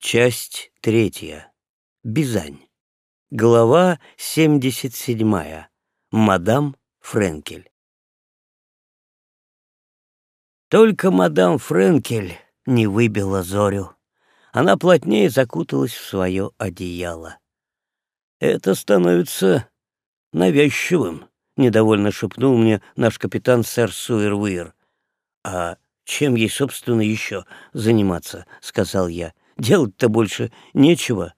Часть третья. Бизань. Глава 77. Мадам Френкель. Только мадам Френкель не выбила Зорю. Она плотнее закуталась в свое одеяло. «Это становится навязчивым», — недовольно шепнул мне наш капитан сэр Суэрвир. «А чем ей, собственно, еще заниматься?» — сказал я. Делать-то больше нечего.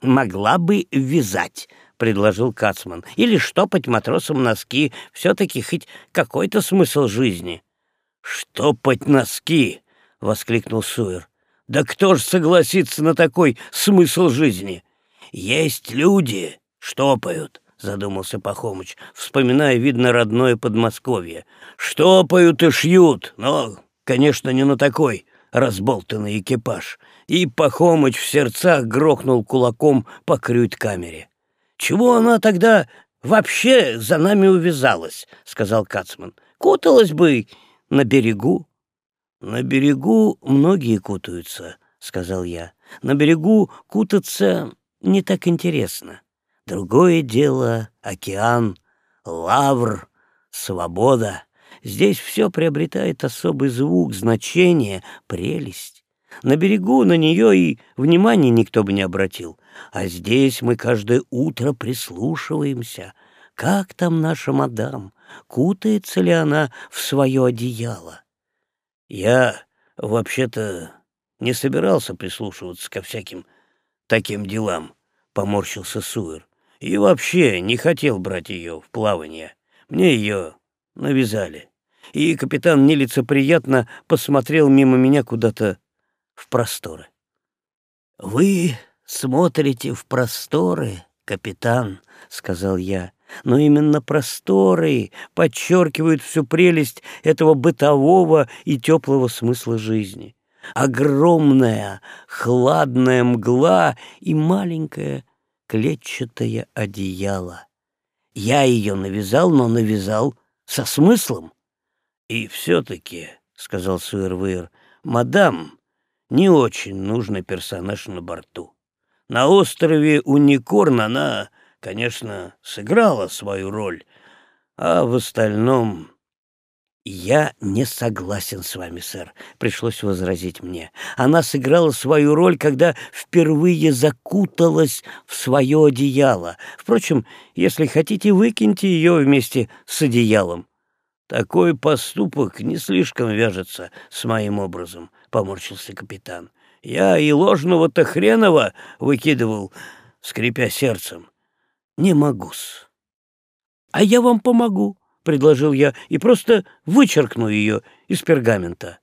Могла бы вязать, предложил Кацман, или штопать матросам носки. Все-таки хоть какой-то смысл жизни. Штопать носки! воскликнул Суэр. Да кто ж согласится на такой смысл жизни? Есть люди, штопают, задумался Пахомыч, вспоминая, видно, родное Подмосковье. Штопают и шьют, но, конечно, не на такой разболтанный экипаж и Пахомыч в сердцах грохнул кулаком по крють-камере. «Чего она тогда вообще за нами увязалась?» — сказал Кацман. «Куталась бы на берегу». «На берегу многие кутаются», — сказал я. «На берегу кутаться не так интересно. Другое дело — океан, лавр, свобода. Здесь все приобретает особый звук, значение, прелесть. На берегу на нее и внимания никто бы не обратил. А здесь мы каждое утро прислушиваемся. Как там наша мадам? Кутается ли она в свое одеяло? Я вообще-то не собирался прислушиваться ко всяким таким делам, — поморщился Суэр. И вообще не хотел брать ее в плавание. Мне ее навязали. И капитан нелицеприятно посмотрел мимо меня куда-то в просторы. «Вы смотрите в просторы, капитан», — сказал я, «но именно просторы подчеркивают всю прелесть этого бытового и теплого смысла жизни. Огромная хладная мгла и маленькое клетчатое одеяло. Я ее навязал, но навязал со смыслом. «И все-таки», — сказал Суэрвейр, — «мадам, не очень нужный персонаж на борту. На острове Уникорн она, конечно, сыграла свою роль, а в остальном... «Я не согласен с вами, сэр», — пришлось возразить мне. «Она сыграла свою роль, когда впервые закуталась в свое одеяло. Впрочем, если хотите, выкиньте ее вместе с одеялом. Такой поступок не слишком вяжется с моим образом. — поморщился капитан. «Я и ложного-то хренова выкидывал, скрипя сердцем. Не могу-с». «А я вам помогу», — предложил я, — «и просто вычеркну ее из пергамента».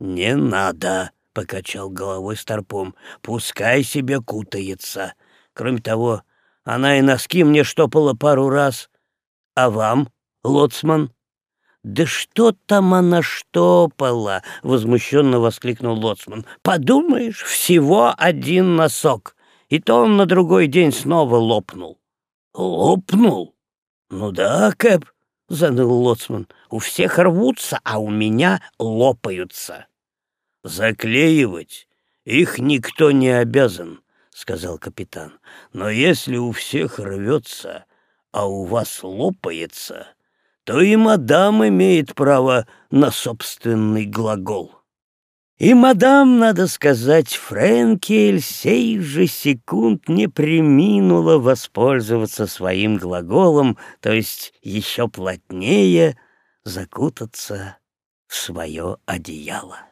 «Не надо», — покачал головой старпом, — «пускай себе кутается. Кроме того, она и носки мне штопала пару раз. А вам, лоцман?» «Да что там она штопала?» — возмущенно воскликнул Лоцман. «Подумаешь, всего один носок, и то он на другой день снова лопнул». «Лопнул? Ну да, Кэп», — заныл Лоцман. «У всех рвутся, а у меня лопаются». «Заклеивать их никто не обязан», — сказал капитан. «Но если у всех рвется, а у вас лопается...» то и мадам имеет право на собственный глагол. И мадам, надо сказать, Френкель сей же секунд не приминула воспользоваться своим глаголом, то есть еще плотнее закутаться в свое одеяло.